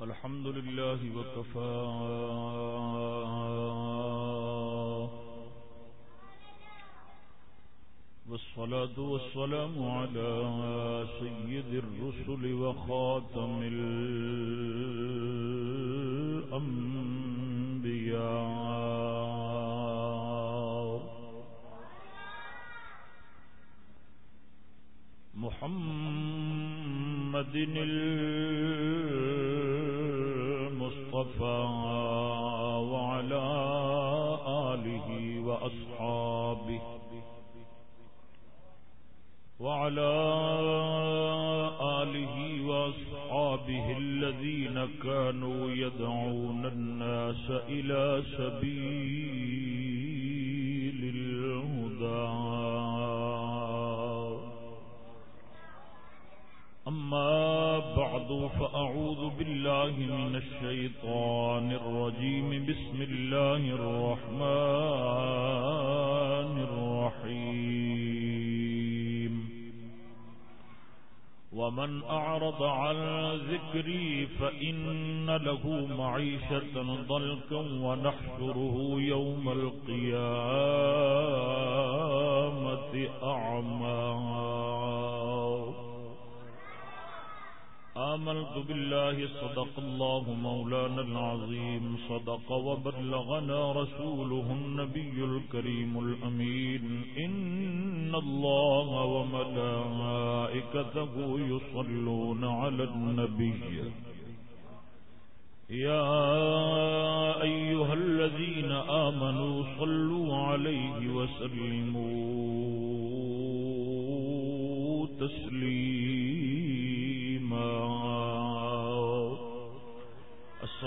الحمد لله وكفى. والصلاة والسلام على سيد الرسل وخاتم الأنبياء. محمد المصطفى وعلى آله وأصحابه وعلى آله وأصحابه الذين كانوا يدعون الناس إلى سبيل الهدى أما بعد، فأعوذ بالله من الشيطان الرجيم. بسم الله الرحمن الرحيم. ومن أعرض عن ذكري فإن له معيشة ضلكا ونحشره يوم القيامة أعمى. آمنت بالله صدق الله مولانا العظيم صدق وبلغنا رسوله النبي الكريم الأمين إن الله وملائكته يصلون على النبي يا أيها الذين آمنوا صلوا عليه وسلموا تسليما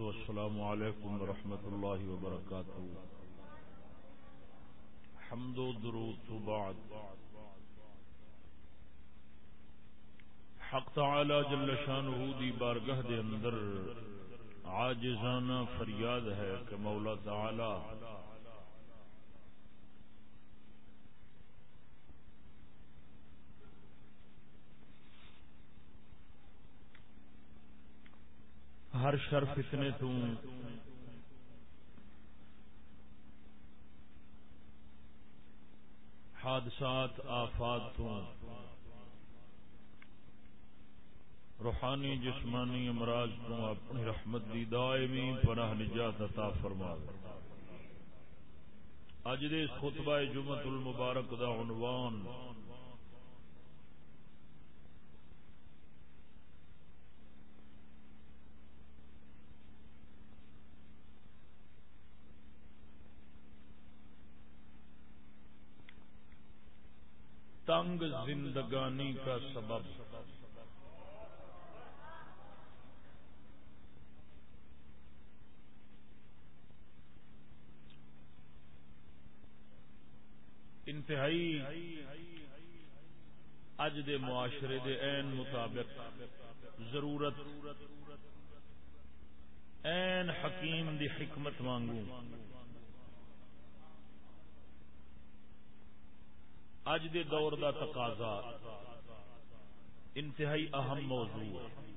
والسلام السلام علیکم ورحمۃ اللہ وبرکاتہ حمد و درود و بعد. حق تعالی جل شانہ دی بارگاہ دے اندر عاجزانہ فریاد ہے کہ مولا تعالی ہر شر فتنے تو۔ حادثات، آفات تو۔ روحانی، جسمانی امراض تو۔ اپنی رحمت دی دائمی پناہ نجات عطا فرما۔ اج دے اس خطبہ جمعت المبارک دا عنوان۔ تنگ زندگانی کا سبب۔ انتہائی اج دے معاشرے دے این مطابق ضرورت این حکیم دی حکمت مانگوں اج دے دور دا تقاضا۔ انتہائی اہم موضوع۔ ہے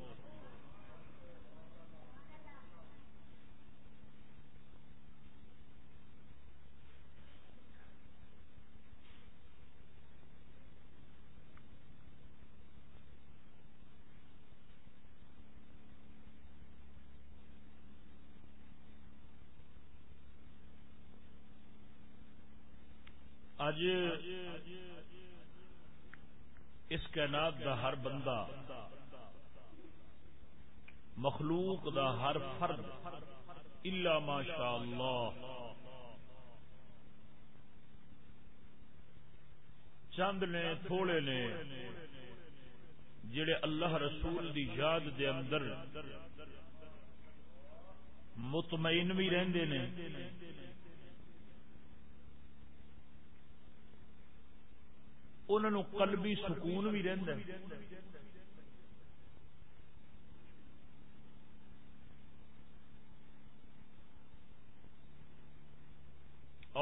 اج کائنات دا ہر بندہ، مخلوق دا ہر فرد، الا ماشاء اللہ چند نے، تھوڑے نے، جڑے اللہ رسول دی یاد دے اندر مطمئن بھی رہندے نے۔ انہوں قلبی سکون بھی رہندا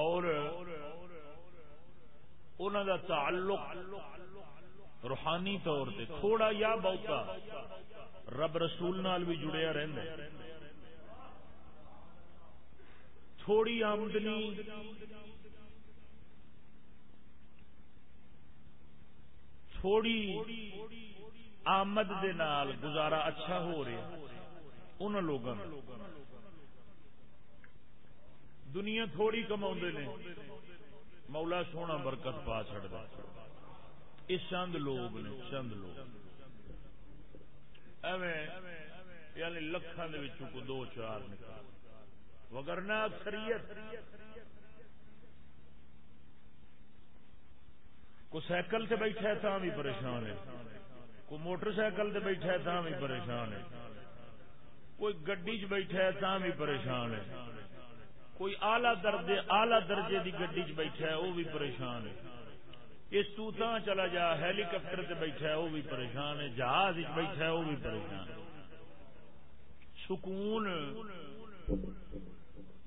اور انہوں دا تعلق روحانی طور پہ تھوڑا یا بہتا رب رسول نال بھی جڑیا رہتا تھوڑی آمدنی تھوڑی آمد دے نال گزارا اچھا ہو رہا ان لوگوں دنیا تھوڑی کما نے۔ مولا سونا برکت پا چڑھتا یہ چند لوگ نے، چند لوگ۔ ایویں یعنی لکھان کو دو چار نکال۔ وگرنا اکثریت کو سائیکل سے بیٹھا ہے تاں بھی پریشان ہے۔ کو موٹر سائیکل سے بیٹھا ہے تاں بھی پریشان ہے۔ کوئی گڈی چ بیٹھا ہے تاں بھی پریشان ہے۔ کوئی آلہ درجے آلہ درجے کی گڈی چ بیٹھا ہے، وہ بھی پریشان ہے۔ اس تو تاں چلا جا ہیلی کاپٹر سے بیٹھا ہے، وہ بھی پریشان ہے۔ جہاز بیٹھا ہے، وہ بھی پریشان ہے۔ سکون۔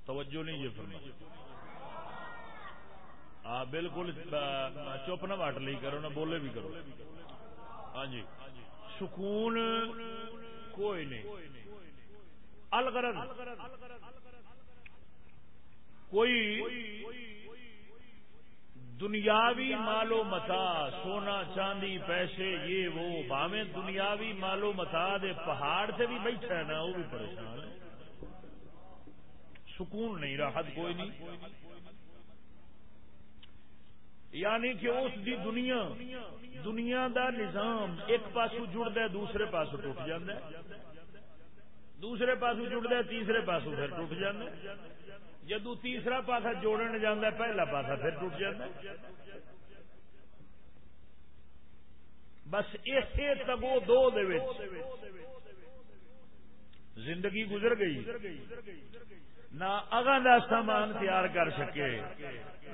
توجہ نہیں جی یہ فرما ہاں بالکل چپ نہ واٹ لی کرو، نہ بولے بھی کرو۔ ہاں جی۔ سکون کوئی نہیں۔ الغرض۔ کوئی دنیاوی مال و متا، سونا، چاندی، پیسے، یہ وہ، باویں دنیاوی مال و متا دے پہاڑ سے بھی بیٹھا ہے نا، وہ بھی پریشان ہے۔ سکون نہیں، راحت کوئی نہیں۔ یعنی کہ اس دی دنیا دنیا دا نظام ایک پاسو جڑتا ہے دوسرے پاسو ٹوٹ جاتا ہے۔ دوسرے پاسو جڑتا ہے تیسرے پاسو پھر ٹوٹ جاتا ہے۔ جدو تیسرا پاسا جوڑن جانا پہلا پاسا پھر ٹوٹ جاتا ہے۔ بس اسی تگو دو دے زندگی گزر گئی۔ نہ اگاں دا سامان تیار کر سکے،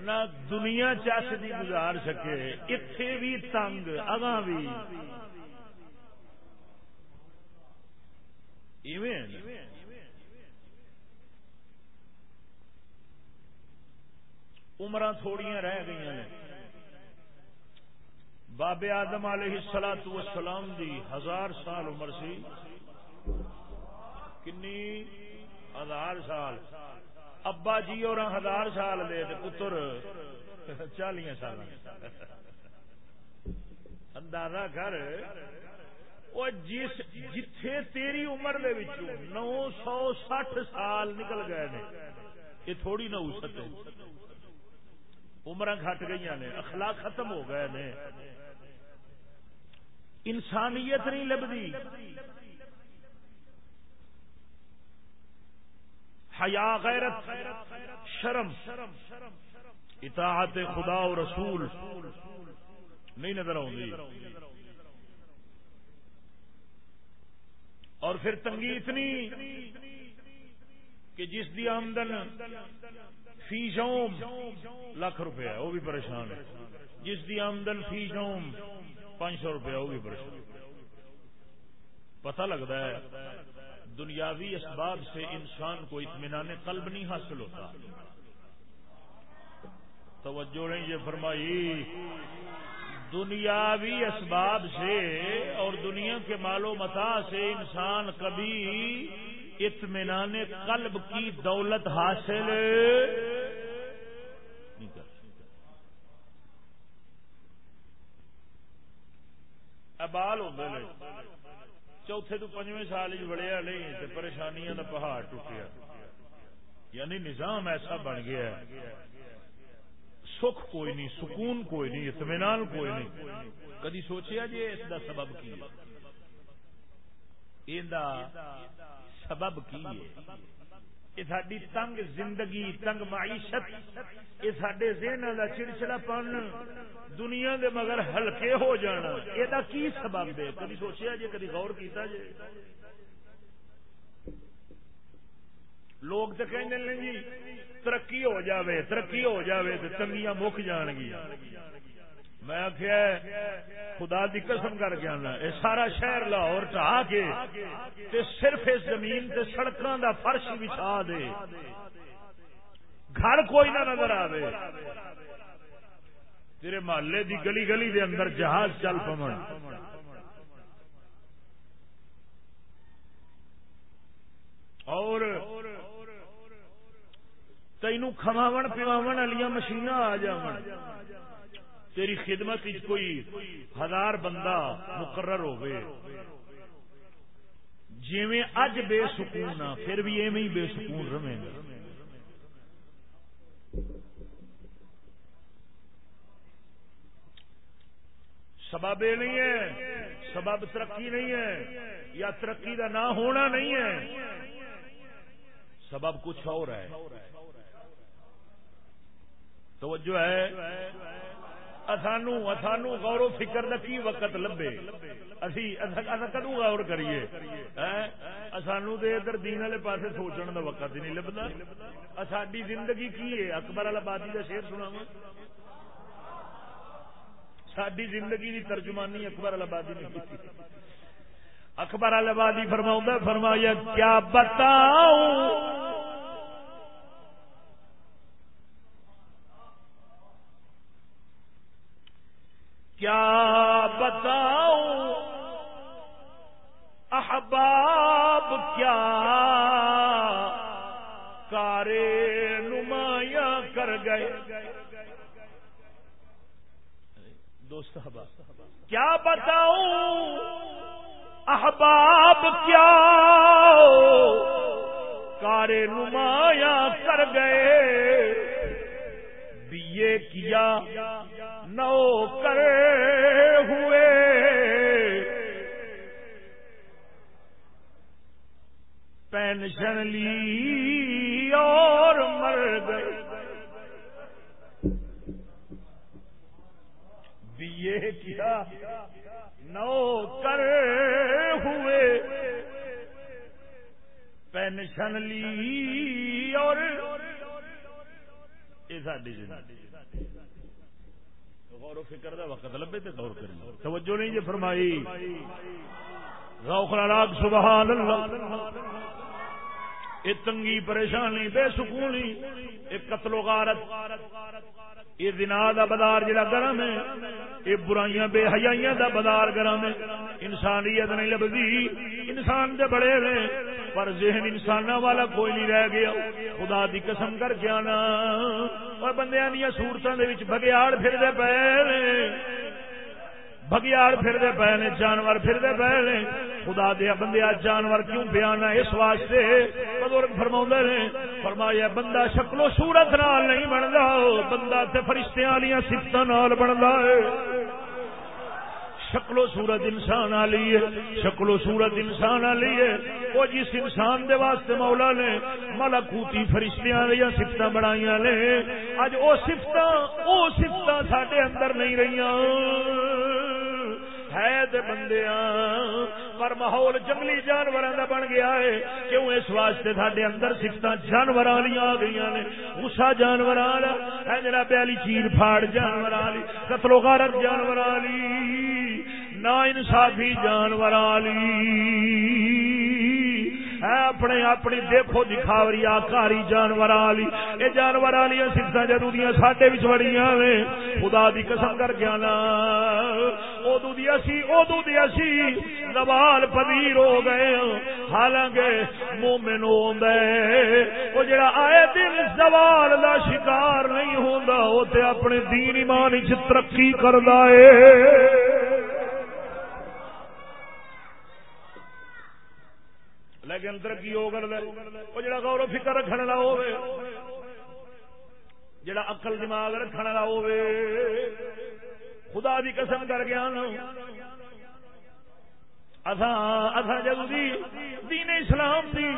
نہ دنیا چس دی گزار سکے۔ اتے بھی تنگ، اگاں بھی عمر تھوڑیاں رہ گئی ہیں بابے آدم علیہ سلاۃ وسلام دی ہزار سال عمر سی۔ کنی؟ ہزار سال۔ ابا جی اور ہزار سال دے پتر۔ چالیاں سال اندازہ کر۔ وہ جس جتھے تیری عمر دے نو سو سٹھ سال نکل گئے نے، یہ تھوڑی نہ اوسط ہے۔ عمر گھٹ گئی نے، اخلاق ختم ہو گئے نے۔ انسانیت نہیں لبھی۔ حیا، غیرت، شرم، اطاعت خدا و رسول نہیں نظر آؤں اور پھر تنگی اتنی کہ جس دی آمدن فی جوم لاکھ روپیہ وہ بھی پریشان ہے۔ جس دی آمدن فی جوم پانچ سو روپیہ وہ بھی پریشان پتہ لگتا ہے دنیاوی اسباب سے انسان کو اطمینان قلب نہیں حاصل ہوتا۔ توجہ نے یہ فرمائی، دنیاوی اسباب سے اور دنیا کے مال و متا سے انسان کبھی اطمینان قلب کی دولت حاصل نہیں کر ابال ہو گئے چوتھے تو پنجویں سال وڑیا نہیں تو پریشانیاں کا پہاڑ ٹوٹیا۔ یعنی نظام ایسا بن گیا ہے۔ سکھ کوئی نہیں، سکون کوئی نہیں، اطمینان کوئی نہیں۔ کدی سوچیا جی اس دا سبب کی سبب کی ہے؟ یہ ساری تنگ زندگی تنگ معیشت یہ سڈے ذہن کا چڑچڑا پن دنیا دے مگر ہلکے ہو جانا یہ کی سبب ہے کدی سوچیا جی کدی غور کیتا جی لوگ تو کہیں جی ترقی ہو جاوے ترقی ہو جاوے تو تنگیاں مک جان گیا میں آخیا خدا دی قسم کر کے آنا یہ سارا شہر لاہور ٹا کے تے صرف اس زمین تے سڑکوں دا فرش بچھا دے۔ گھر کوئی نہ نظر آوے۔ تیرے محلے دی گلی گلی دے اندر جہاز چل پمن اور تینو کھواو پیواو والی مشین آ جان تیری خدمت کوئی ہزار بندہ مقرر ہوئے جی اج بے سکون آ پھر بھی ایویں بے سکون رہے گا سبب یہ نہیں ہے، سبب ترقی نہیں ہے، یا ترقی کا نہ ہونا نہیں ہے۔ سبب کچھ اور ہے۔ توجہ ہے۔ غور و فکر کا کی وقت لبے؟ کدو غور کریے؟ سانو تو ادھر دین والے پاسے سوچنے کا وقت ہی نہیں لبتا ساری زندگی کی ہے؟ اکبر آبادی کا شیر سنا ساری زندگی کی ترجمانی اکبر آبادی نے کی اکبر آبادی فرما فرمایا، کیا بتاؤں؟ کیا بتاؤں؟ احباب کیا؟ کارے نمایاں کر گئے۔ دوست کیا بتاؤں؟ احباب کیا؟ کارے نمایاں کر گئے۔ دیے کیا؟ نو کر ہوئے۔ پینشن لی اور مر گئے دیے کیا نو کر ہوئے۔ پینشن لی اور۔ یہ ساری غور و فکر دا وقت لبے تے غور کرنا توجہ نہیں جی فرمائی۔ ذوق راگ سبحان اللہ۔ یہ تنگی پریشانی، بے سکونی ایک قتل و غارت۔ یہ دنا دا بازار جڑا گرم ہے، یہ برائیاں، بے حیائیاں دا بازار گرم ہے۔ انسانیت نہیں لبدی انسان دے بڑے نے، پر ذہن انسان والا کوئی نہیں رہ گیا۔ خدا دی قسم کر کے آنا۔ اور بندیاں دیا سورتوں کے بگیاڑ پھرتے پے بگیاڑ پھرتے پے نے، جانور پھرتے پے نے۔ خدا دیا بندیا جانور کیوں بیانا اس واسطے بزرگ فرما نے، فرمایا، بندہ شکلو سورت نال نہیں بنتا بندہ تے فرشتے والی سفت نال بنتا ہے۔ شکل و صورت انسان والی ہے۔ شکل و صورت انسان والی ہے۔ وہ جس انسان دے واسطے مولا نے ملکوتی فرشتیاں دیا سفت بنائی نے، اج وہ سفت وہ سفت سڈے اندر نہیں رہی ہے بندے پر ماحول جنگلی جانور کا بن گیا ہے۔ کیوں اس واسطے سڈے اندر سفت جانور آ گئی نے؟ اسا جانور ہے جرا پیالی چیر پھاڑ جانور قتل و غارت جانور نا انصافی جانور اپنے اپنی دیکھو جی دکھاوری آکاری جانور والی یہ جانور والی سفت جدو دیا ساڈے بڑی نے خدا دی قسم کر گیا نا۔ ادو دی اسی ادو دی اسی زوال پذیر ہو گئے۔ حالانکہ مومن وہ جڑا آئے دن زوال دا شکار نہیں ہوندا وہ تے اپنے دین ایمان چ ترقی کردا ہے۔ لیکن ترقی ہو کر وہ جڑا غور و فکر رکھنے والا ہوے جڑا عقل دماغ رکھنے والا ہوے خدا دی قسم کر گیا جدو دین اسلام دی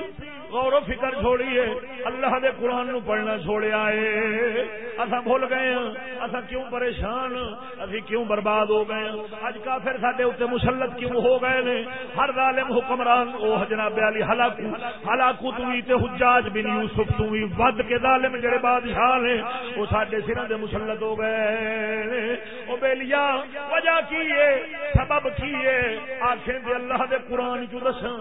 غور و فکر چھوڑیے، اللہ دے قرآن نو پڑھنا چھوڑیا ہے۔ اصا بھول گئے ہیں اصا کیوں پریشان ابھی کیوں برباد ہو گئے ہیں؟ اج کافر ساڈے اتنے مسلط کیوں ہو گئے نے؟ ہر ظالم حکمران، او جناب علی ہلاکو ہلاکو تو تے حجاج بن یوسف تو بھی ود کے ظالم جڑے بادشاہ نے وہ ساڈے سراں دے مسلط ہو گئے او بیلیا وجہ کی ہے؟ سبب کی ہے؟ آکھیں دے اللہ دے قرآن جو دساں؟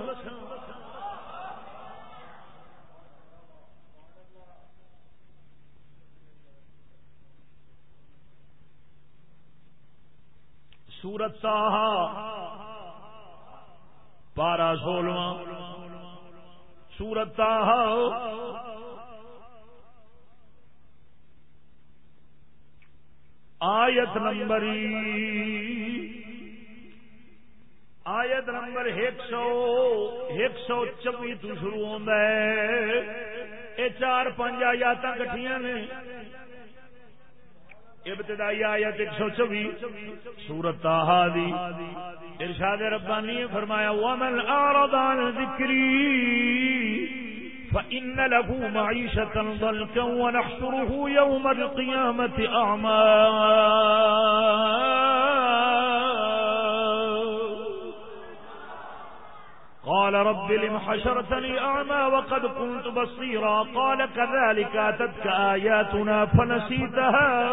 سورت تاہا پارا سولواں سورت تاہا آیت نمبر آیت نمبر ایک سو ایک سو چوبی تو شروع ہوتا ہے۔ یہ چار پانچ آیات کٹیاں نے۔ ابتدائی آیت ایک سو چوبی سورت دی۔ ارشاد ربانی فرمایا، ومن اعرض عن ذکری فإن له معيشة ضلكا ونحشره يوم القيامة أعمى۔ قال رب لم حشرتني أعمى وقد كنت بصيرا؟ قال كذلك أتتك آياتنا فنسيتها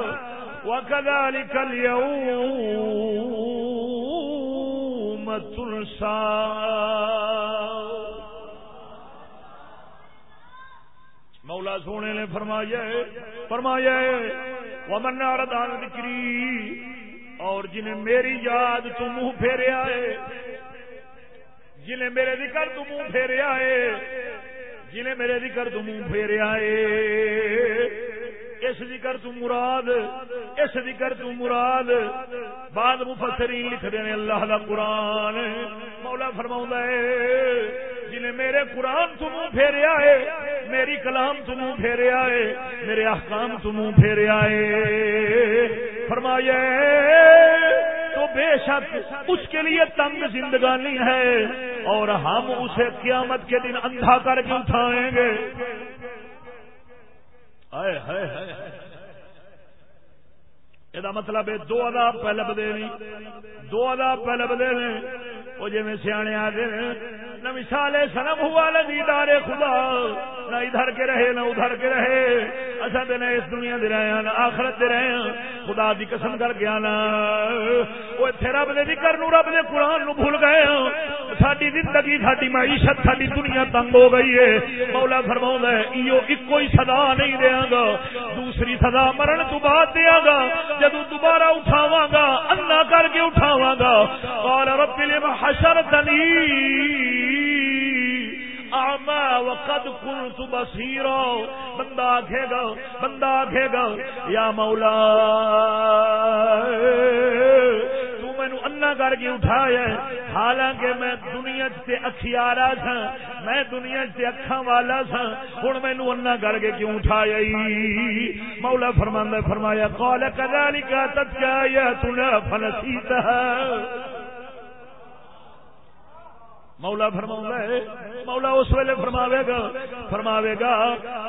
وكذلك اليوم تنسى. مولا سونے نے فرمایا فرمایا، ومن اعرض عن ذکری، اور جنہیں میری یاد تو منہ پھیریا ہے جنہیں میرے ذکر تو منہ پھیریا ہے جنہیں میرے ذکر تو منہ پھیریا ہے اس ذکر تو مراد، اس ذکر تو مراد بعد مفسرین لکھ دینے اللہ دا قرآن۔ مولا فرماؤں ہے، جنہیں میرے قرآن تو منہ پھیریا ہے میری کلام تو منہ پھیریا ہے میرے احکام تو منہ پھیریا ہے فرمایا تو بے شک اس کے لیے تنگ زندگانی ہے۔ اور ہم اسے قیامت کے دن اندھا کر کے اٹھائیں گے۔ یہ مطلب ہے دو اداب پہلے بدے دو اداب پہلے بدے وہ جی سیانے آتے نہ مثال سنم ہوا لگی دارے خدا۔ نہ ادھر کے رہے، نہ ادھر کے رہے۔ اصا دن اس دنیا دے رہے ہیں، نہ آخرت دے رہے ہیں۔ خدا دی قسم کر کے آنا وہ اتنے رب نے ذکر نو رب نے قرآن نو بھول گئے ہیں ساری زندگی ساری معیشت ساری دنیا تنگ ہو گئی ہے۔ مولا فرما ہے، ایو ایک ہی سدا نہیں دیا گا۔ دوسری سدا مرن تو بعد دیا گا۔ جدو دوبارہ اٹھاواں گا انا کر کے اٹھاواں گا۔ اور رب نے حشرتنی آما وقد كنت بصيرا. بندہ آکھے گا، بندہ آکھے گا، یا مولا، تو مینو انا کر کے اٹھایا حالانکہ میں دنیا سے اکھیارا سا میں دنیا سے اکھاں والا سا ہن مینو انا کر کے کیوں اٹھایا مولا فرماندا فرمایا، قال كذلك تتك آياتنا فنسيتها مولا فرما ہے، مولا اس ویلے فرماوے گا فرماوے گا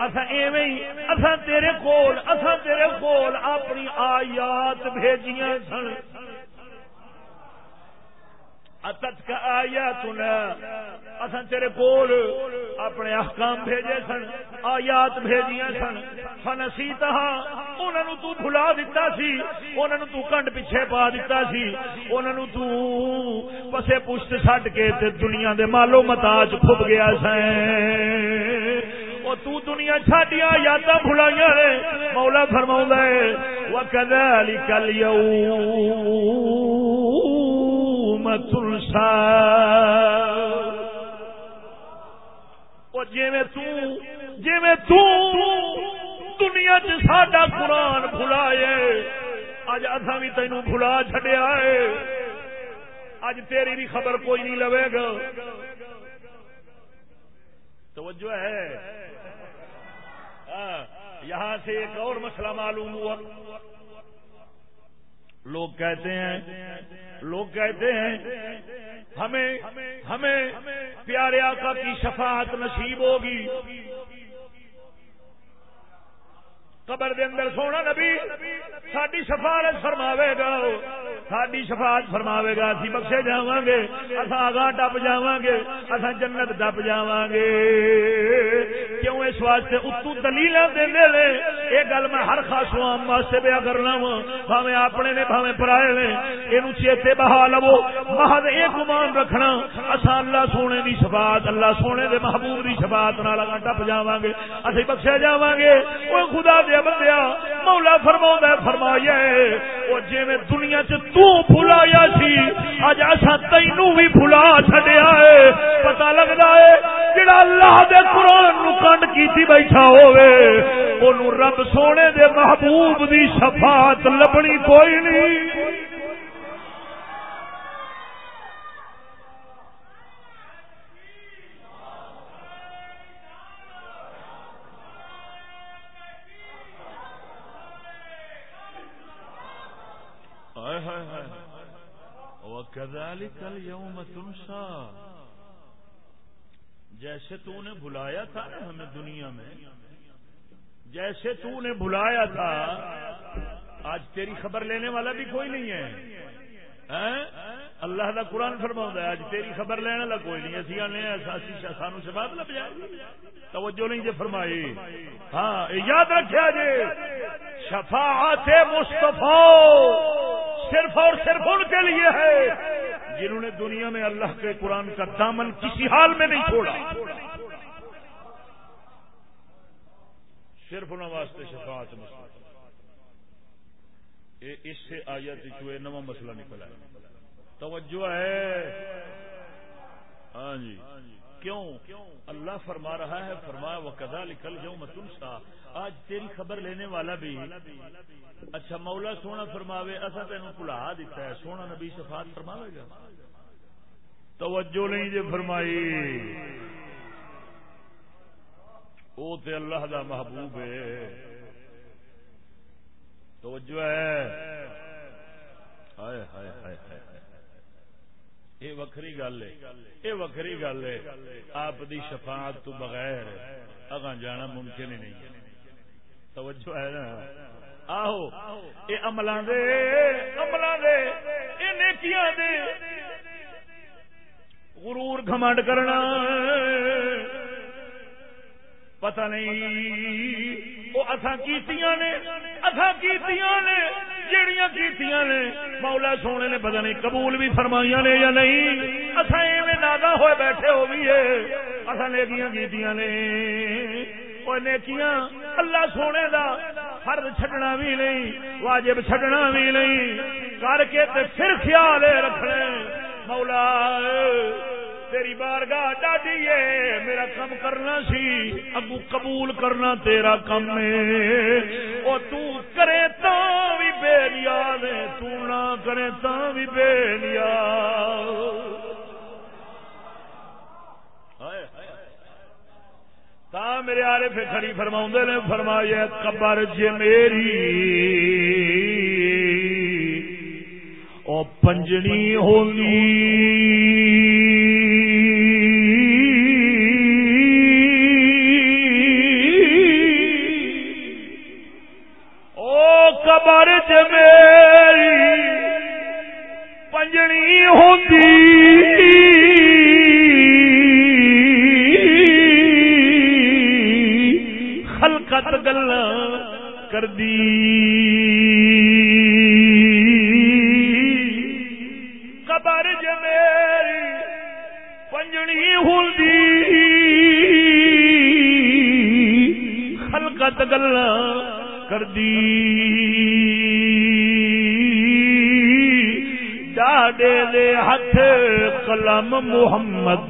اصا ایویں اصا تیرے کول اصا تیرے کول اپنی آیات بھیجیاں سن۔ اتت کا آیا تنا تیرے کول اپنے احکام بھیجے سن، آیات بھیجیاں سن۔ فنسی تہا انہوں تو بھلا دیتا سی انہوں تو کنڈ پیچھے پا دیتا سی۔ انہوں تو پسے پشت چھٹ کے تے دنیا دے مالو متاج کھپ گیا سین وہ تو دنیا چھاٹیاں یاداں بھلائیاں نے، مولا فرماؤں ہے جی جی دنیا چاڈا قرآن بھلایا اج اصا بھی تینو بھلا چڈیا ہے۔ اج تیری بھی خبر کوئی نہیں لوے گا۔ توجہ ہے۔ ہاں، یہاں سے ایک اور مسئلہ معلوم ہوا۔ لوگ کہتے ہیں لوگ کہتے ہیں ہمیں ہمیں پیارے آقا کی شفاعت نصیب ہوگی۔ قبر دے اندر سونا نبی ساری سفارت فرماوے گا۔ ساری شفاعت فرماوے گا۔ اسی بخشے جاواں گے اسا آگاہ ٹپ جاواں گے اسا جنت ٹپ جاواں گے کیوں اس واسطے اتو دلیل دیندے نے؟ یہ گل میں ہر خاص عام واسطے بیا کرنا وا۔ بھاویں اپنے نے، بھاویں پرائے نے۔ اینو چیتے بہا لو۔ محض یہ گمان رکھنا اسا اللہ سونے دی شفاعت، اللہ سونے دے محبوب دی شفاعت نال آگاہ ٹپ جاواں گے اسی بخشے جاواں گے او خدا دے بندیا مولا فرما فرمایا وہ جی میں دنیا چ تلایا سی اج اصا تینو بھی بھلا چڈیا ہے۔ پتا لگتا ہے، جڑا اللہ دے قرآن نو کنڈ کی بیٹھا ہوئے رب سونے دے محبوب دی شفاعت لبنی کوئی نہیں۔ وكذلك اليوم تنسى جیسے تو نے بلایا تھا نا ہمیں دنیا میں، جیسے تو نے بلایا تھا، آج تیری خبر لینے والا بھی کوئی نہیں ہے۔ اللہ کا قرآن فرما ہے، آج تیری خبر لینے والا کوئی نہیں، اسی آنے سانو سے بات لگ جائے توجہ نہیں جی فرمائی۔ ہاں یاد رکھا جی شفاعت مصطفیٰ۔ صرف اور صرف ان کے لیے ہے جنہوں نے دنیا میں اللہ کے قرآن کا دامن کسی حال میں نہیں چھوڑا۔ صرف ان واسطے شفاعت اس سے آیت چوئے نواں مسئلہ نکلا ہے۔ توجہ ہے۔ ہاں جی۔ کیوں؟ اللہ فرما رہا ہے، فرمایا وہ کدا لکھل جاؤں متنسا آج تیری خبر لینے والا بھی۔ اچھا مولا سونا فرماوے اصا تین بلا دیتا ہے، سونا نبی شفاعت فرماوے گا۔ توجہ نہیں جی فرمائی۔ وہ تے اللہ دا محبوب ہے۔ توجہ ہے۔ ہائے ہائے ہائے ہائے۔ یہ وکری گل ہے۔ یہ وکری گل ہے۔ آپ دی شفاعت تو بغیر اگاں جانا ممکن ہی نہیں۔ توجہ ہے نا۔ آہو یہ عمل دے عمل دے یہ نیکیاں دے۔ غرور گھمنڈ کرنا۔ پتہ نہیں، وہ اصا کیتیاں نے؟ اصا کیتیاں نے؟ جیڑیاں کیتیاں نے، مولا سونے نے پتہ نہیں قبول بھی فرمائیاں نے یا نہیں۔ اصا ایویں نادا ہوئے بیٹھے ہو بھی ہے۔ اصا نیکیاں کیتیاں نے۔ وہ نیکیاں اللہ سونے دا فرد چھڈنا بھی نہیں، واجب چھڈنا بھی نہیں۔ کر کے تے پھر خیال رکھنے۔ مولا تیری بارگاہ ڈاڈی ہے میرا کم کرنا سی اگو قبول کرنا تیرا کم ہے۔ او تو کرے تا بھی بے نیاز ہے تو نہ کرے تا بھی بے نیاز تا میرے آرے پہ کھڑی فرماؤں نے، فرمایا، قبر جے میری۔ او پنجنی ہوگی جی میں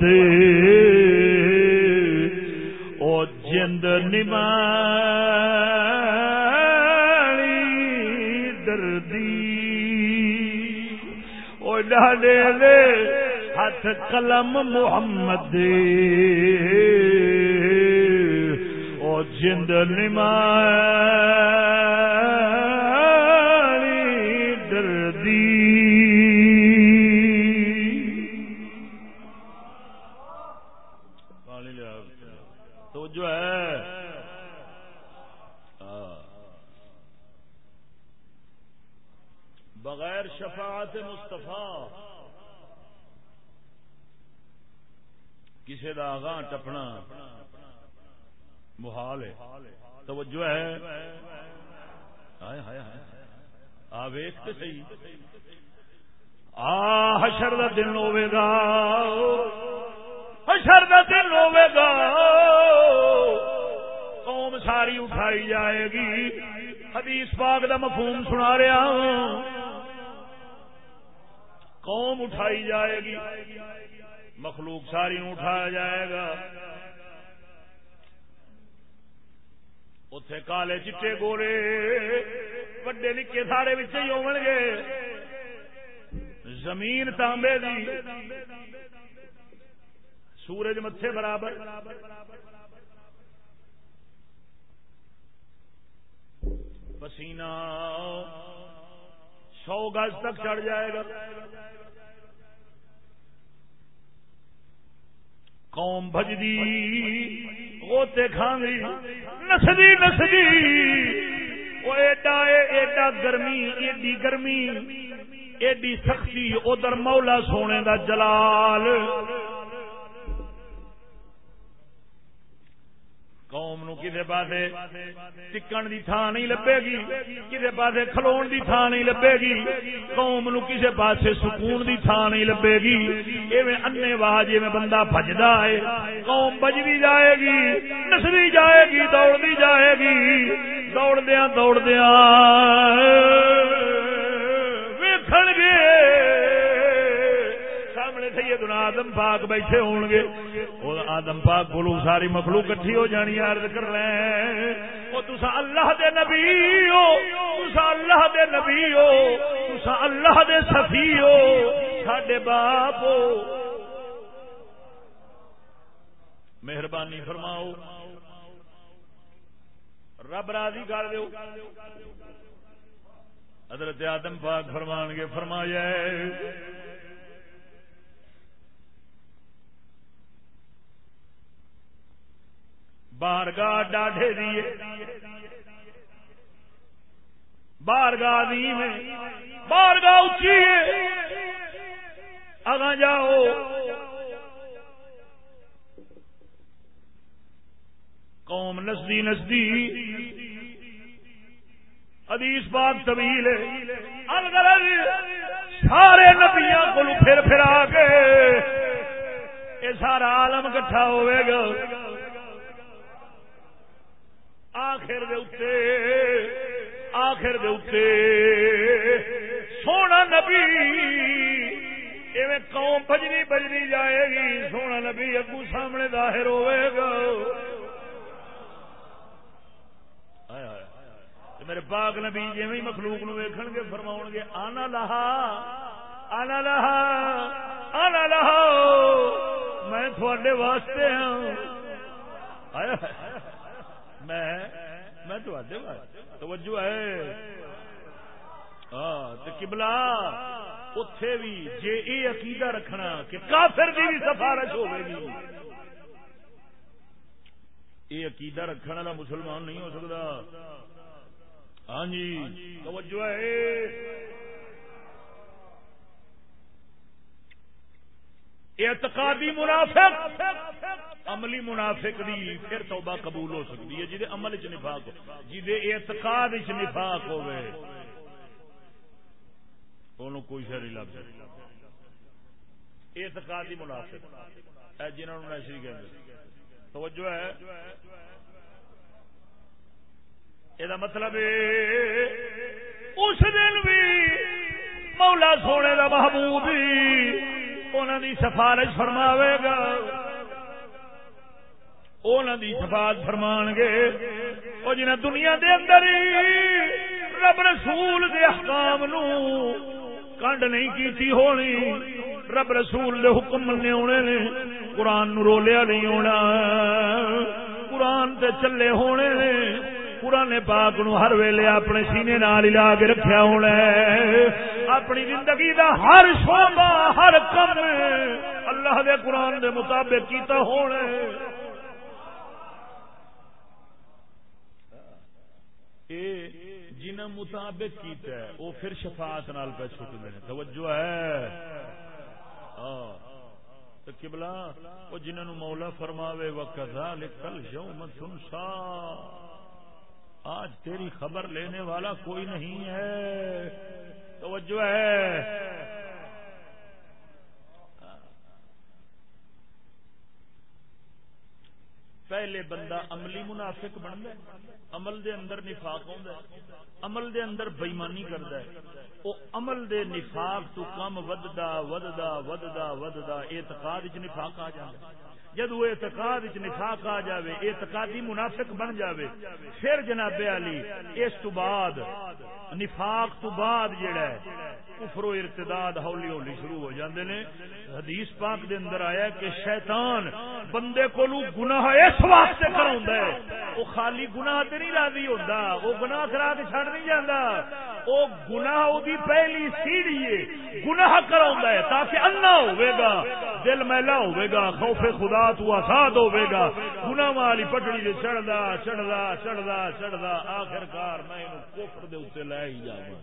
محمد او جند نما دردی۔ او ڈاڈے دے ہاتھ قلم محمد۔ دے او جند نما حدیث پاک دا مفہوم سنا رہا ہوں۔ قوم اٹھائی جائے گی۔ مخلوق ساری اٹھایا جائے گا۔ اتے کالے چٹے گورے، وڈے نکے سارے بچے ہی ہو گے۔ زمین تانبے دی۔ سورج متھے برابر۔ پسینہ۔ سو گز تک چڑھ جائے گا۔ قوم بجدی ہوتے کھانے نسدی نسدی۔ وہ ایڈا ایڈا گرمی، ایڈی گرمی۔ ایڈی سختی، ادھر مولا سونے دا جلال۔ قوم نو کسی پاس ٹکن دی تھان نہیں لبے گی کسی پاس کھلو دی تھان نہیں لبے گی، قوم نو کسی پاس سکون دی تھان نہیں لبے گی۔ ایویں انے واہ جی بندہ بجدا ہے، قوم بجدی جائے گی نسری جائے گی، دوڑ جائے گی۔ دوڑ دیا دوڑ دیا سامنے سیدنا آدم پاک بیٹھے ہون گے آدم پاک کو ساری مخلوق کٹھی ہو جانی عرض کر رہے وہ تسا اللہ دے نبی ہو تسا اللہ دے نبی ہو تسا اللہ دے سفی ہو ساڈے باپ ہو مہربانی فرماؤ رب راضی کر دو حضرت آدم پاک فرمان گے فرمایا بارگاہ ڈاڈے دیے بارگاہ دی میں بارگاہ اچھی اگاں جاؤ۔ قوم نسدی نسدی۔ حدیث پاک طویل ہے۔ الغرض سارے نبیاں کو پھر پھر آ کے، یہ سارا عالم کٹھا ہوئے گا۔ آخر دے آخر دے سونا نبی، ایویں قوم بجنی بجنی جائے گی، سونا نبی اگو سامنے ظاہر ہوئے گا۔ میرے پاک نبی جی مخلوق نو ویکھن گے فرما گے، آنا لہا آنا لہا آنا لہا۔ میں تھوڑے واسطے ہوں میں میں توجہ ہے۔ ہاں کبلا اتے بھی جے اے عقیدہ رکھنا کہ کافر کی بھی سفارش ہوے گی۔ یہ عقیدہ رکھنے والا مسلمان نہیں ہو سکتا۔ ہاں جی توجہ ہے۔ اعتقادی منافق، عملی منافق دی پھر توبہ قبول ہو سکتی ہے جی عمل چ نفاق جی اعتقاد چ نفاق ہوئے کوئی لگ اعتقادی منافق جنہوں نے نشری کہ توجہ ہے۔ یہ مطلب اس دن بھی مولا سونے کا محبوب انہوں سفارش فرماوے گا۔ دی سفارش فرمان گے۔ وہ جنہیں دنیا دے اندر رب رسول دے احکام نو کنڈ نہیں کیتی ہونی، رب رسول دے حکم مننے ہونے نے، قرآن نو رولیا نہیں ہونا۔ قرآن تے چلے ہونے نے پرانے پاک نو ہر ویلے اپنے سینے نال لا کے رکھیا ہونا ہے۔ اپنی زندگی دا ہر شعبہ، ہر کم اللہ دے قرآن دے مطابق کیتا ہونا جنہ مطابق کیتا ہے، وہ پھر شفاعت نال پہ چھٹ دے توجہ ہے۔ ہاں کبلا وہ جنہوں نے مولا فرماوے وکذا لکل یوم تنسا آج تیری خبر لینے والا کوئی نہیں ہے۔ توجہ ہے۔ پہلے بندہ عملی منافق بنتا ہے، عمل دے اندر نفاق ہوندا ہے، عمل دے اندر بےمانی کرتا ہے۔ او عمل دے نفاق تو کم وددا وددا وددا وددا، اعتقاد وچ نفاق آ جاندا ہے۔ جد وہ اعتقاد نفاق آ جاوے، اعتقادی منافق بن جاوے، پھر جناب علی، اس تو بعد نفاق تو بعد جڑا ہے، کفر و ارتداد ہولی ہولی شروع ہو جاندے نے۔ حدیث پاک دے اندر آیا کہ شیطان بندے کو گناہ اس واسطے کراوندا ہے۔ او خالی گناہ تے نہیں راضی ہوندا او گناہ کرا کے چھڑ نہیں جاندا۔ او گناہ دی پہلی سیڑھی ہے گناہ کراوندا ہے تاکہ انا ہوے گا دل میلا ہوے گا خوف خدا تو آزاد ہوے گا گناہ والی پٹڑی تے چڑھدا چڑھدا چڑھدا چڑھدا، آخرکار میں اینو کفر دے اوتے لے ہی جاواں۔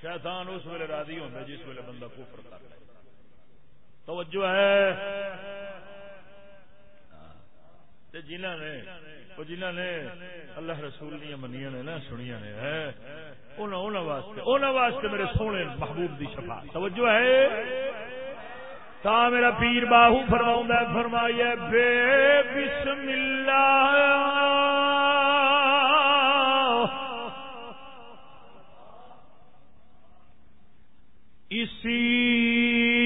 شیطان اس ویلے راضی ہوتا جس ویلے بندہ کفر کر توجہ ہے۔ جنہ نے وہ جنہ نے اللہ رسول دیا منیا نے نا سنیا نے واسطے واسطے میرے سونے محبوب دی شفا توجہ ہے؟ تا میرا پیر باہو فرما فرمائیے، بے بسم اللہ اسی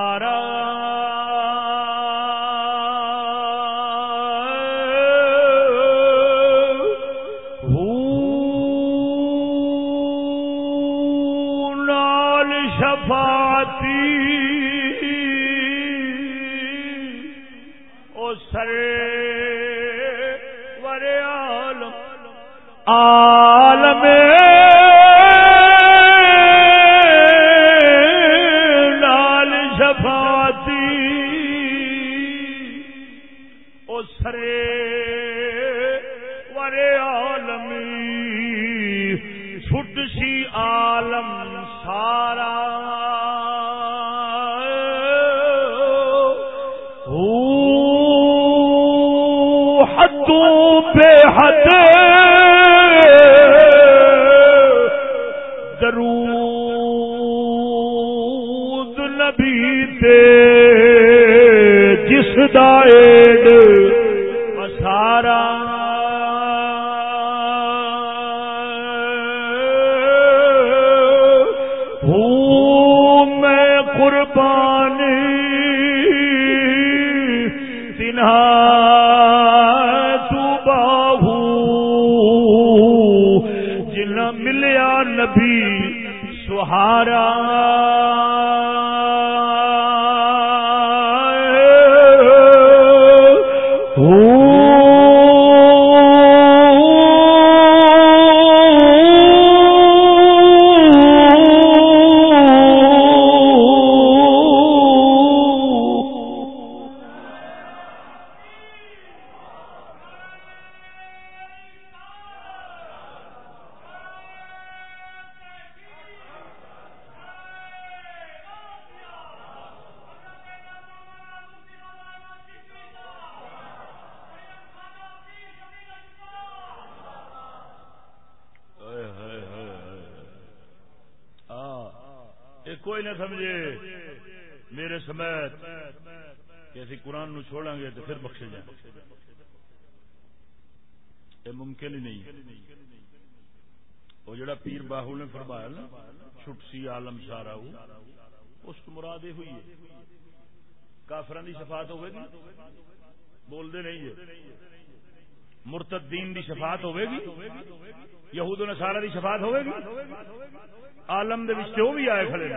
تو بے حد درود نبی دے جس دائے ہمارا ممکن ہی نہیں۔ وہ جڑا پیر باہو نے فرمایا نا، چھٹسی عالم سارا اس کو مراد یہ ہوئی ہے، کافران کی شفات ہوئے گی؟ بولتے نہیں ہے۔ مرتدین کی شفات ہوئے گی؟ یہود و نصارہ کی شفات ہوئے گی؟ عالم دے جو بھی آئے کھڑے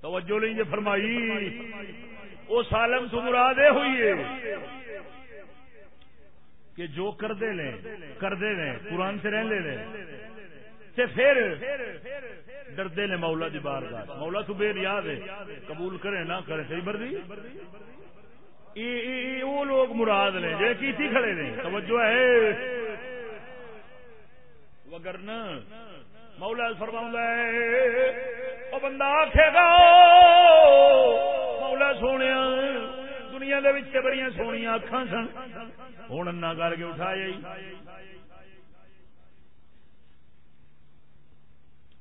توجہ نہیں جی فرمائی، اس عالم تو مراد یہ ہوئی ہے۔ کہ جو کردے لیں کردے لیں قرآن سے رہنے لیں تے پھر ڈردے نے مولا دی بار مولا تو بے نیاز ہے، قبول کرے نہ کرے، صحیح بردی؟ وہ لوگ مراد نے جی کیتی کھڑے نے۔ توجہ ہے۔ وگر نا مولا فرما وہ بندہ آخے گا، مولا سونے دنیا دے بڑی سونی اکھان سن۔ ہوں نہ کر کے اٹھایا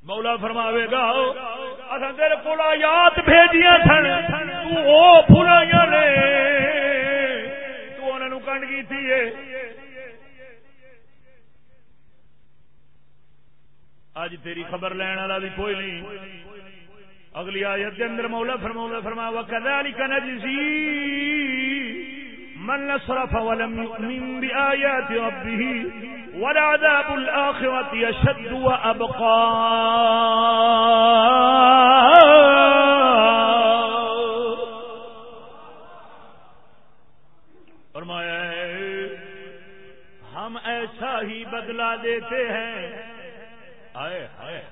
مولا فرماوے گا اصل تیرے کو یاد بھیجیاں سن، تو نے۔ تو کنڈ کی تھی اج تیری خبر لین والا بھی کوئی نہیں۔ اگلی آیت کے اندر مولا فرما فرما وا كذلك نجزي من صرف ولم يؤمن بآيات ربه ولعذاب الآخرة يشد وأبقى. فرمایا ہم ایسا ہی بدلا دیتے ہیں۔ آئے آئے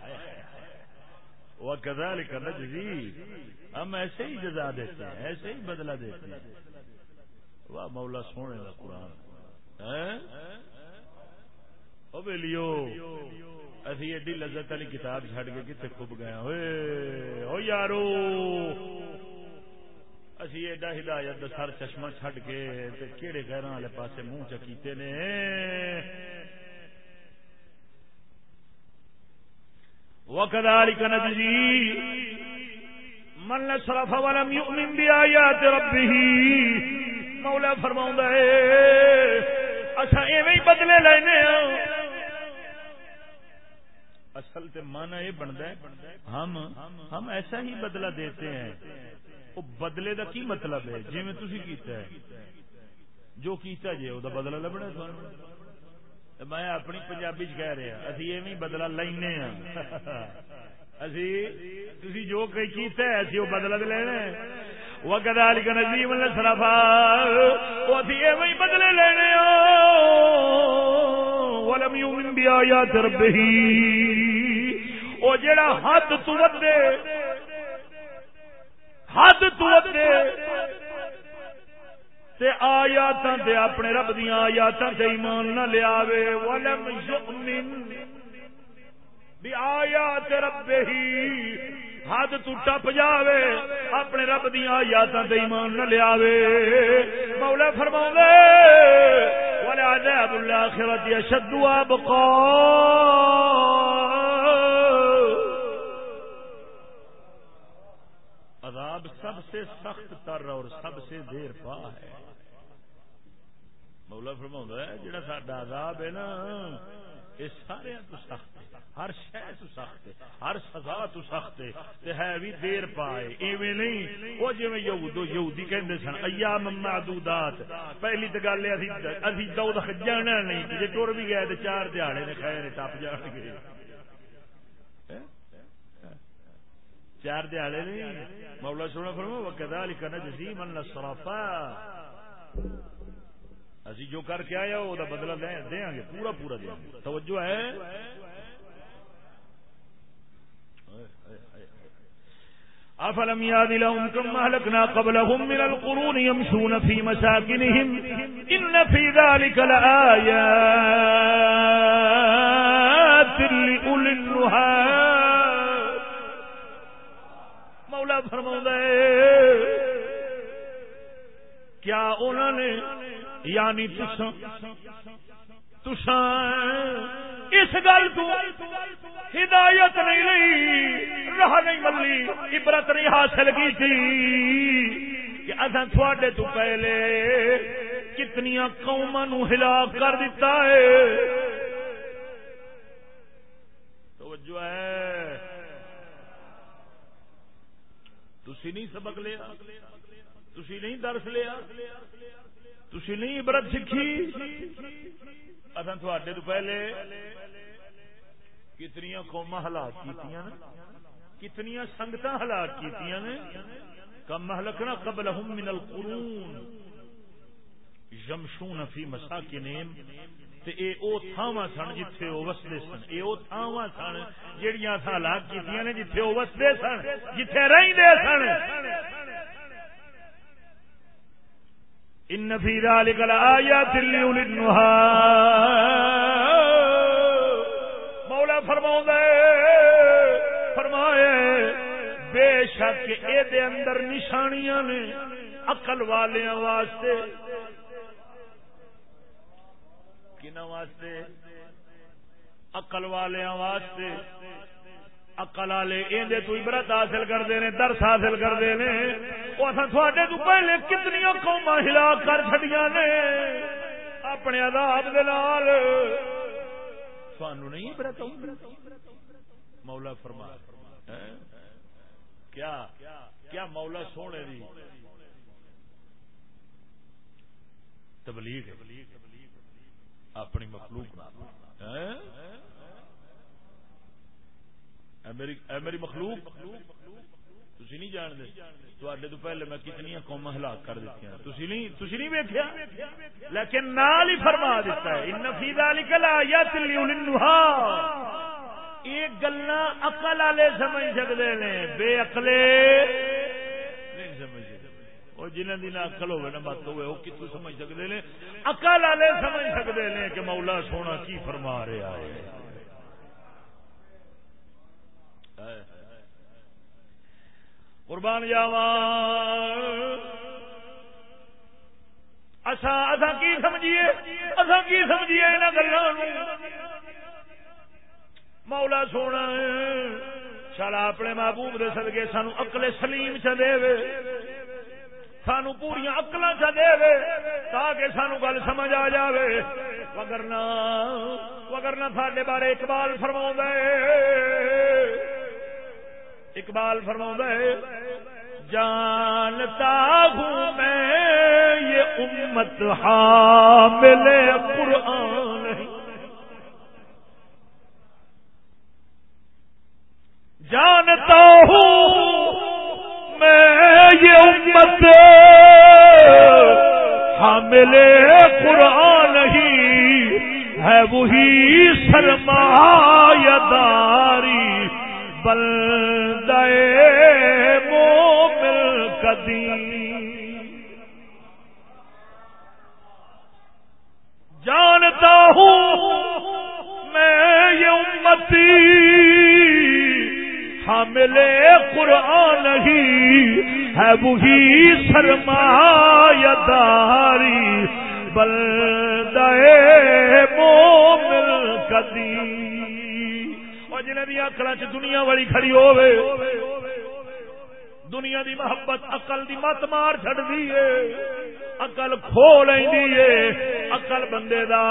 وہ کدال کا ہم ایسے ہی جزا دیتے ہیں، ایسے ہی بدلا دیتے ہیں۔ واہ، مولا سونے کا قرآن۔ لیو اسی ایڈی لذت والی کتاب چڈ کے کتنے خوب گیا ہو یارو، اسی ایڈا ہدایت سر چشمہ چڈ کے کہڑے گہر والے پاسے منہ چکیتے نے۔ وكذلك نجزي من صرف ولم يؤمن بآيات ربه مولا فرما اچھا ایویں بدلے لینے ہاں۔ اصل تے مانا یہ بنتا ہے، ہم ہم ایسا ہی بدلہ دیتے ہیں۔ وہ بدلے دا کی مطلب ہے؟ جی میں تھی کیتا ہے۔ جو کیتا جی وہ بدلہ لبنا میں اپنی پنجابی چ کہہ رہا، اسی ایویں بدلا لینے ہاں۔ اسی جو کیتا ہے، اسی وہ بدلا لینا وہ گدال کا نظیم سرفا وہ اسی ایویں بدلے لینے ولم یومن بیا یا تربہی جڑا حد تو ودے حد تو ودے تے آیاتاں تے اپنے رب دیاں آیاتاں تے ایمان نہ لیا ولم یؤمن بی آیات ربہی حد تو ٹپ جاوے اپنے رب دیاں آیاتاں تے ایمان نہ لیا مولا فرماؤں دے ولا عذاب الاخرت اشد وابقا عذاب سب سے سخت تر اور سب سے دیر پا ہے۔ مولا فرما ہے جڑا ساڈا عذاب ہے نا یہ سارے تو سخت ہر شہ تو سخت ہر سزا تو سخت ہے ہے بھی دیر پائے۔ ایویں نہیں۔ وہ جی یہود یہودی کہندے سن، ایام معدودات۔ پہلی تو گل ہے اسی دو جانا نہیں۔ جی ٹر بھی گئے تو چار دیہڑے نے خیر ٹپ جان گے۔ چار دیہڑے نہیں۔ مولا سونا فرما وہ کدا لکھنا جسی من سرافا اسی جو کر کے آیا، وہ بدلا دیا گے پورا پورا دیا گے توجہ ہے؟ افلم ياد لهم كم اهلكنا قبلهم من القرون يمشون في مساكنهم ان في ذلك لآيات لأولي النهى مولا فرماؤں کیا انہوں نے یعنی اس گل کو ہدایت نہیں لی، راہ نہیں ملی، عبرت نہیں حاصل کی تھی کہ اصا تھوڑے تو پہلے کتنی قوما نو ہلاک کر دیتا ہے۔ توجہ ہے۔ تھی نہیں سبق لیا تھی نہیں درس لیا۔ تھی نہیں عبرت سیکھی؟ اصل تھوڑے تو پہلے کتنی قوما ہلاک کی کتنی سنگت ہلاک کی کم ہلکنا قبل من القرون، یمشون فی مساکنہم، تے اے او تھاواں سن جتھے او وسدے سن، اے او تھاواں سن جیڑیاں تھا ہلاک کیتیاں نے جتھے او وسدے سن، جتھے رہندے سن۔ ان فی ذلک لآیات لیول النہا مولا فرماؤں دے فرمائے، بے شک اے دے اندر نشانیاں نے عقل والیاں واسطے کنا واسطے؟ اقل والے واسطے۔ اقل والے اندر تو عبرت حاصل کرتے ہیں درس حاصل کرتے ہیں وہ اصل تھوڑے تو پہلے کتنی قوما ہلا کر چڑیا نے اپنے آداب سانو نہیں عبرت مولا فرما۔ ہاں؟ کیا؟ کیا مولا سونے دی تبلیغ اپنی مخلوق ہاں؟ میری مخلوق؟ تھی نہیں جانتے؟ تے تو پہلے میں کتنی قوم ہلاک کر دیتی نہیں تسی نہیں ویکیا لیکن نال ہی فرما دیتا ہے، ان فیدا نکلا یا تلی یہ گلا اقل والے سمجھ سکتے ہیں بے اقلے نہیں سمجھ وہ جنہیں دن اکل ہوئے نا مت ہوئے وہ کتوں سمجھ سکتے ہیں اکل والے سمجھ سکتے ہیں کہ مولا سونا کی فرما رہا ہے۔ قربان جاوا اصا اصا کی سمجھیے؟ اصا کی سمجھیے یہاں گلوں مولا سونا شالا اپنے محبوب دے سدگے سانو اکلے سلیم چ دے۔ سانو پوریا اکل چ دے۔ تاکہ سانو گل سمجھ آ جائے وگرنا وگرنا سڈے بارے اقبال فرما اقبال فرما جانتا ہوں میں یہ امت حامل قرآن جانتا ہوں میں یہ امت حامل قرآن ہی ہے، وہی سرمایہ داری بلدے مومل قدیم۔ جانتا ہوں میں یہ امتی، حامل قرآن ہی ہے وہی سرمایہ داری۔ بلدے مومن کدی اور جنہیں دیا اکل چ دنیا والی کھڑی ہوے دنیا دی محبت اقل دی مت مار چڑ دی اقل کھو لینی ہے اقل بندے دا۔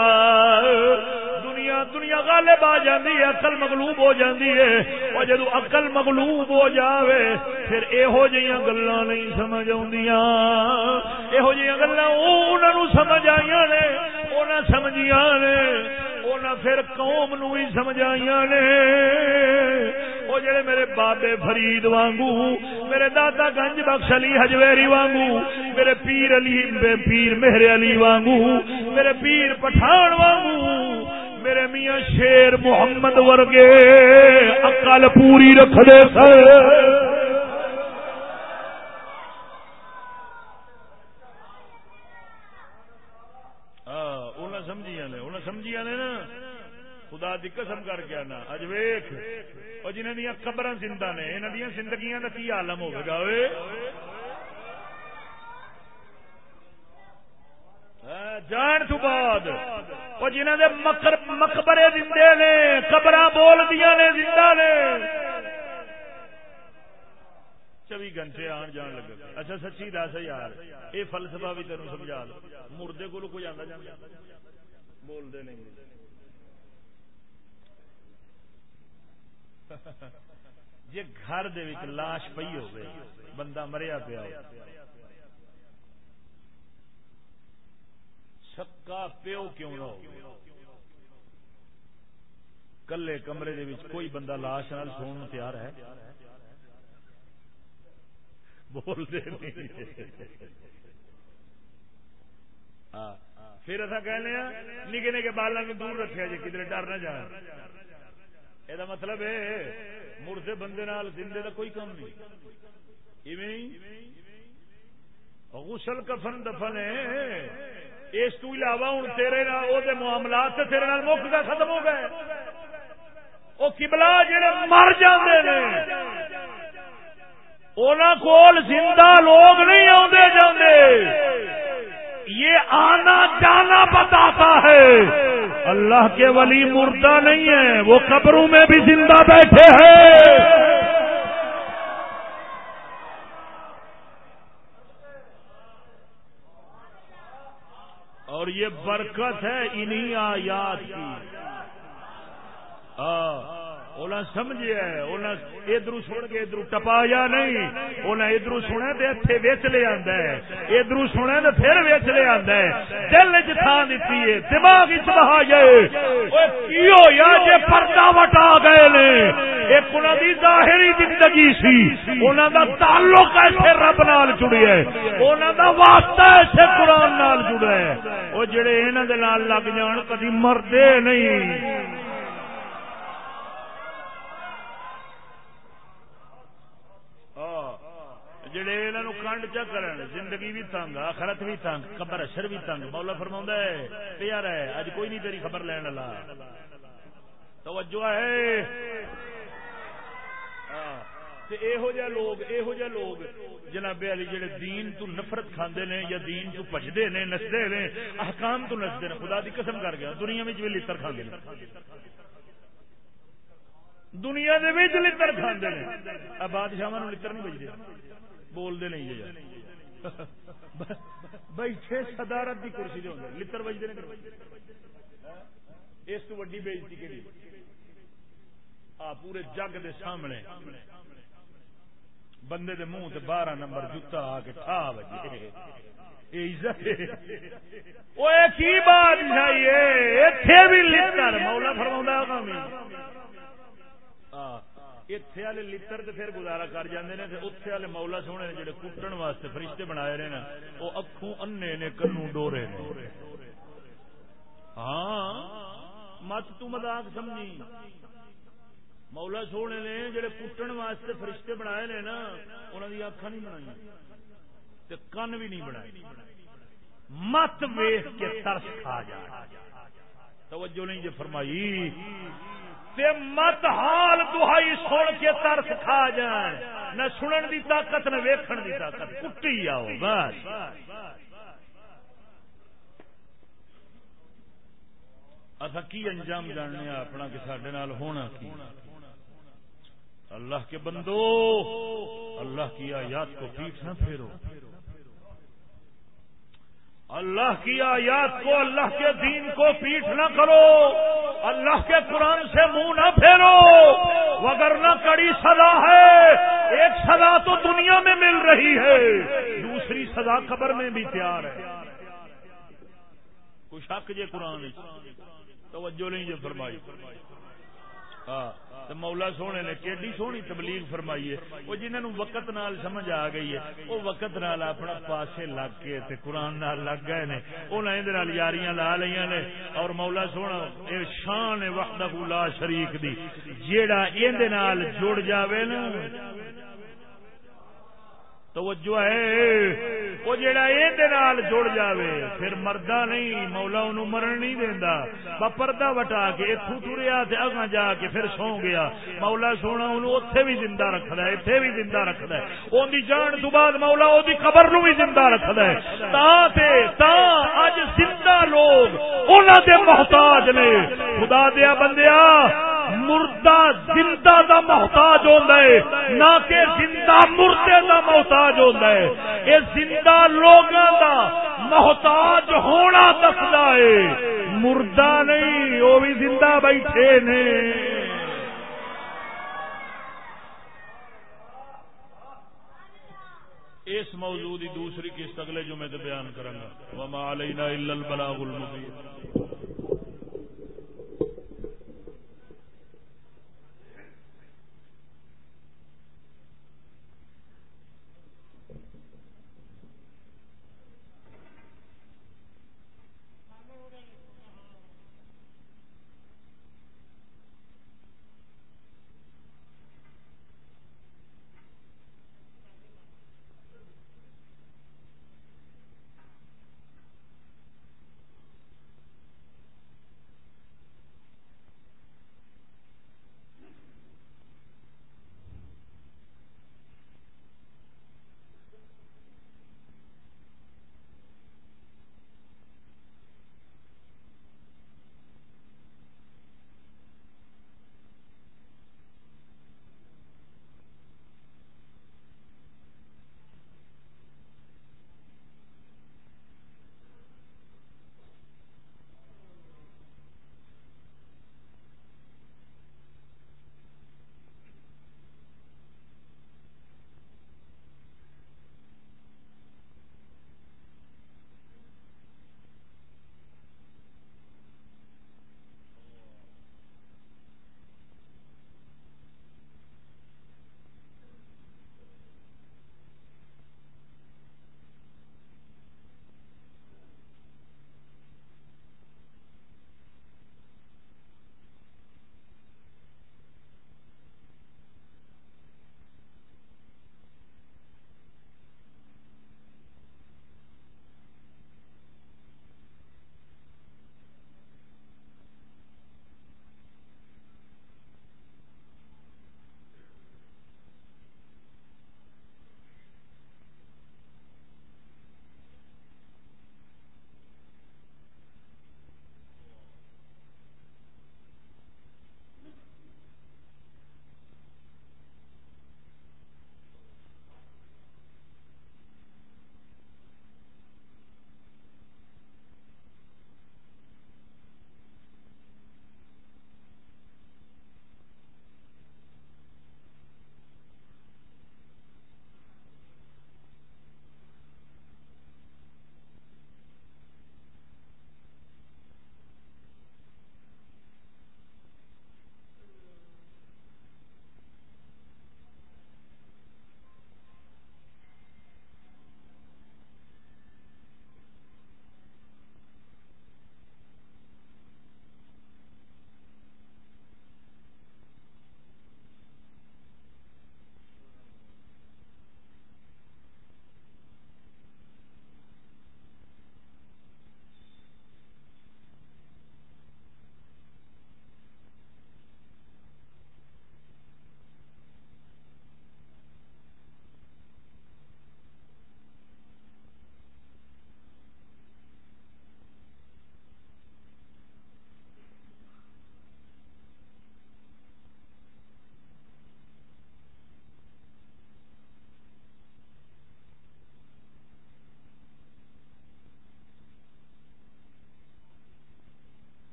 دنیا دنیا غالب آ جاندی ہے، عقل مغلوب ہو جاندی ہے۔ اور جدو عقل مغلوب ہو جاوے، پھر یہو جہاں گلا نہیں سمجھ آدیاں یہو جہاں گلا انہوں سمجھ آئی نے وہ سمجھیاں نے۔ پھر قوم نو ہی سمجھائیاں نے۔ وہ جڑے میرے بابے فرید وانگو، میرے دادا گنج بخش علی ہجویری وانگو، میرے پیر علی بے پیر مہر علی وانگو، میرے پیر پٹھان وانگو، میرے میاں شیر محمد ورگے اکل پوری رکھ دے سر۔ نے نے نا۔ خدا دی قسم کر کے آنا۔ اج ویخ اور جنہیں دیا قبر زندہ نے انہوں دیا زندگیاں کا کی عالم ہوگا ہاں، جان تو بعد۔ وہ جنہوں نے مقبرے دے نے قبر بول دیا نے، زندہ نے۔ چوبی گھنٹے آن جان لگا اچھا سچی دس یار یہ فلسفہ بھی تینوں سمجھا لو۔ مردے کو کوئی آتا جانا بولتے نہیں۔ جی گھر لاش پی ہو بندہ مریا پیا سکا پیو کیوں نہ ہو کلے کمرے دے وچ کوئی بندہ لاش نال سون تیار ہے؟ بول دے ہاں۔ پھر ایسا کہنے نکے نکے بالوں میں دور رکھا جی کدھر ڈر نہ جا یہ مطلب ہے مردے بندے نال زندے کا کوئی کام نہیں۔ غسل کفن دفن ہے۔ اس تو علاوہ ہوں تیرے وہ معاملات تیرے نال مک گئے ختم ہو گئے۔ وہ کبلا جڑے مر جاندے نے کول زندہ لوگ نہیں آتے جاندے۔ یہ آنا جانا بتاتا ہے۔ اللہ کے ولی مردہ نہیں ہے وہ قبروں میں بھی زندہ بیٹھے ہیں۔ اور یہ برکت ہے انہی آیات کی۔ ہاں سمجھے ادھر سن کے ادھر ٹپایا نہیں انہیں ادھر سنے تو اتنے ویچ لے آدھا ہے ادھر سنے تو پھر ویچ لے آدھا ہے۔ دل چ تھان دیتی ہے، دماغ چ بہا گئے کی ہویا جے پردہ وٹا گئے نے؟ ایک انہوں کی ظاہری زندگی سی۔ انہوں دا تعلق ایسے رب نال جڑیا ہے۔ انہوں دا واسطہ ایسے قرآن نال جڑا ہے۔ وہ جڑے انہوں دے نال لگ جان، کدی مردے نہیں۔ جڑے انہوں کنڈ چ کرن، زندگی بھی تنگ، آخرت بھی تنگ، قبر اشر بھی تنگ، مولا فرما ہے، تیار ہے اج کوئی نہیں تیری خبر لین والا۔ توجہ ہے۔ ہاں، یہو جہ لوگ یہو جہ لوگ جناب علی، جڑے دین تو نفرت کھاندے نے یا دین تو پجدے نے نسدے نے، احکام تو نسدے نے، خدا دی قسم کر گیا، دنیا میں بھی لڑ کھاندے نے۔ دنیا دے وچ لڑ کھاندے نے۔ بادشاہ لڑ نہیں بجتے بولتے نہیں جی۔ بیٹھے صدارت کی کرسی دے لڑ بجتے اس تو وڈی بےزتی کہ پورے جگ دے سامنے بندے دے منہ بارہ نمبر جتا آ کے ٹھا بجے۔ کی بات بھی لڑ مولا فرما اتنے والے لڑ تو پھر گزارا کر جاندے نے اتنے والے مولا سونے نے جڑے کٹن واسطے فرشتے بنائے رہے نا وہ اکھوں انے نے کنو ڈورے نے ہاں مت تو مذاق سمجھی مولا سونے نے جڑے کٹن واسطے فرشتے بنائے نے نا انہوں نے اکھا نہیں بنائی کن بھی نہیں بنائی مت ویخ کے ترس کھا جا توجہ نہیں جی فرمائی تے مت حال دہائی سن کے ترس کھا جان۔ نہ سنن دی طاقت، نہ ویکھن دی طاقت۔ کٹی آؤ، بس۔ اصا کی انجام جاننے اپنا کہ سڈے ہونا کی؟ اللہ کے بندو، اللہ کی آیات کو پیٹ نہ پھیرو۔ اللہ کی آیات کو، اللہ کے دین کو پیٹ نہ کرو، اللہ کے قرآن سے منہ نہ پھیرو وگر نہ کڑی سزا ہے، ایک سزا تو دنیا میں مل رہی ہے، دوسری سزا خبر میں بھی تیار ہے۔ کچھ حق جے قرآن توجہ نہیں جو فرمائی۔ ہاں، مولا سونے نے کیڈی سونی تبلیغ فرمائی ہے۔ وہ جنہوں وقت نال سمجھ آ گئی ہے، وہ وقت نال اپنا پاسے لگ کے تے قرآن نال لگ گئے نے۔ انہیں یاریاں لا لیا نے۔ اور مولا سونا، اے شان وقت لا شریک دی۔ جیڑا یہ جڑ جاوے نا توجہ ہے۔ وہ جڑا یہ جڑ جاوے، پھر مردہ نہیں، مولا انہوں مرن نہیں دینا پردہ وٹا کے اتو ٹریا اگاں جا کے پھر سو گیا۔ مولا سونا انہوں اتے بھی زندہ رکھد ہے اتنے بھی زندہ رکھد ہے۔ ان جان تو بعد مولا وہ قبر نو بھی زندہ رکھد ہے۔ تا تے زندہ انہوں دے محتاج نے۔ خدا دیا بندیا مردہ زندہ دا محتاج ہوتا ہے، نہ کہ زندہ مردے دا محتاج ہوتا ہے۔ یہ زندہ لوگوں دا محتاج ہونا دستا ہے۔ مردہ نہیں وہ بھی زندہ بیٹھے نے۔ اس موضوع دی دوسری قسط اگلے جمعے تے بیان کروں گا۔ وما علینا الا البلاغ المبین